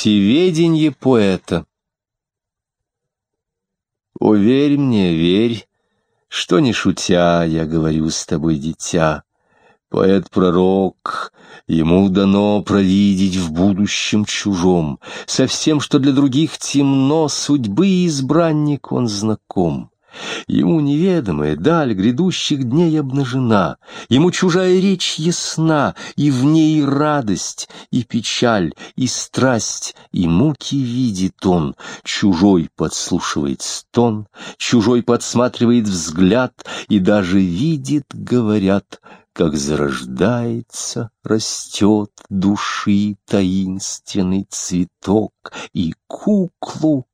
Всеведенье поэта Уверь мне, верь, что не шутя, я говорю с тобой, дитя. Поэт-пророк, ему дано провидеть в будущем чужом, Со всем, что для других темно, судьбы избранник он знаком. Ему неведомая даль грядущих дней обнажена, Ему чужая речь ясна, и в ней радость, и печаль, и страсть, и муки видит он. Чужой подслушивает стон, чужой подсматривает взгляд, И даже видит, говорят, как зарождается, растет души таинственный цветок, и куклу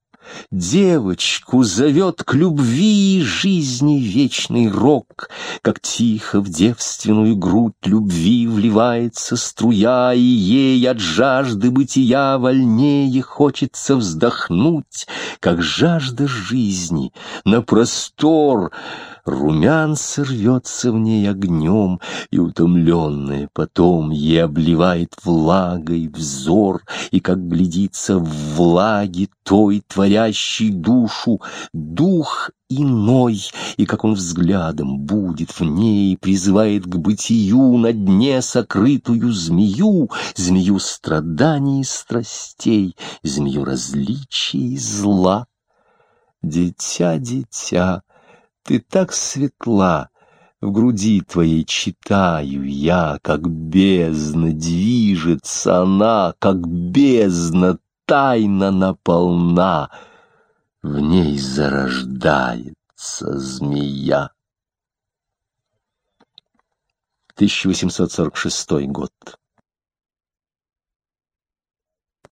Девочку зовет к любви и жизни вечный рок, Как тихо в девственную грудь любви вливается струя, И ей от жажды бытия вольнее хочется вздохнуть, Как жажда жизни на простор — Румянца рвется в ней огнем, и утомленная потом ей обливает влагой взор, и как глядится в влаге той, творящей душу, дух иной, и как он взглядом будет в ней, призывает к бытию на дне сокрытую змею, змею страданий и страстей, змею различий и зла. Дитя, дитя, ты так светла, в груди твоей читаю я, как бездна движется она, как бездна тайна наполна, в ней зарождается змея. 1846 год